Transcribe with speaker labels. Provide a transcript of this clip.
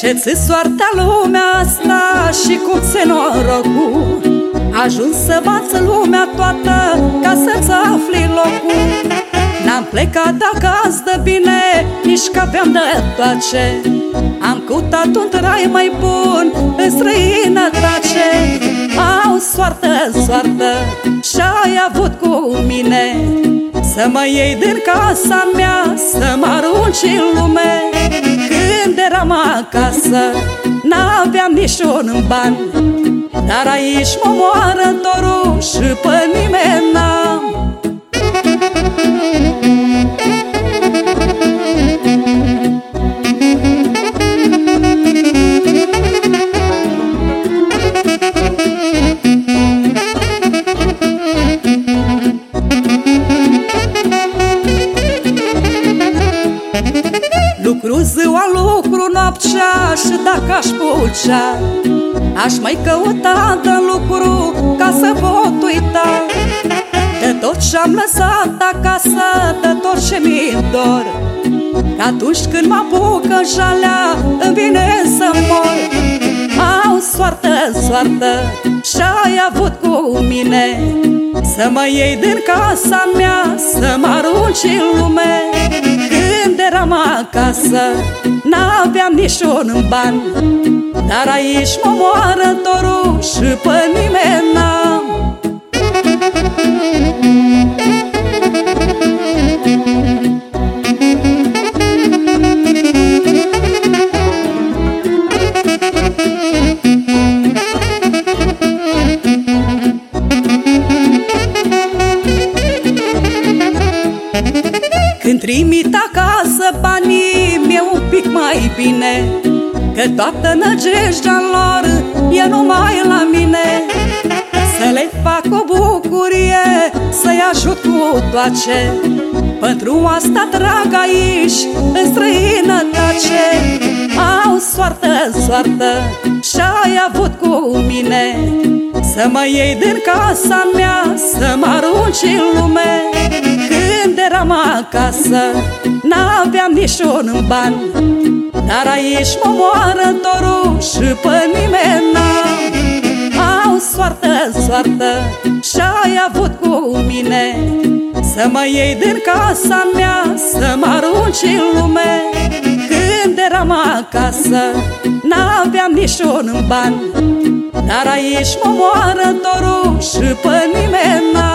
Speaker 1: Ce-ți soarta lumea asta și cum se norocul. Ajuns să bață lumea toată ca să-ți afli locul. N-am plecat dacă azi dă bine, nici că aveam de toace Am cutat un trai mai bun în străinătate. Au soartă, soartă și-ai avut cu mine. Să mă iei din casa mea, să mă arunci în lume Când eram acasă, n-aveam niciun ban. Dar aici mă moară dorul și pe Lucru ziua, lucru noaptea Și dacă aș pucea Aș mai căuta de lucru Ca să pot uita. De tot ce-am lăsat acasă De tot ce mi dor Că atunci când mă apucă jalea Îmi vine să mor. Au soartă, soartă Și-ai avut cu mine? Să mă iei din casa mea Să mă arunci în lume eram acasă N-aveam niciun ban. Dar aici mă moară dorul Și pe nimeni trimit acasă banii mi un pic mai bine Că toată năgejdea lor e numai la mine. Să le fac o bucurie, să-i ajut cu toace Pentru asta trag aici, în străinătate Au soartă, soartă, și-ai avut cu mine. Să mă iei din casa mea, să mă arunci în lume eram acasă N-aveam niciun ban. Dar aici mă moară dorul Și pe nimeni n-am Au soartă, soartă Și-ai avut cu mine? Să mă iei din casa mea Să mă arunci în lume. Când eram acasă N-aveam niciun ban. Dar aici mă moară dorul Și pe nimeni n-am